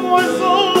como sol.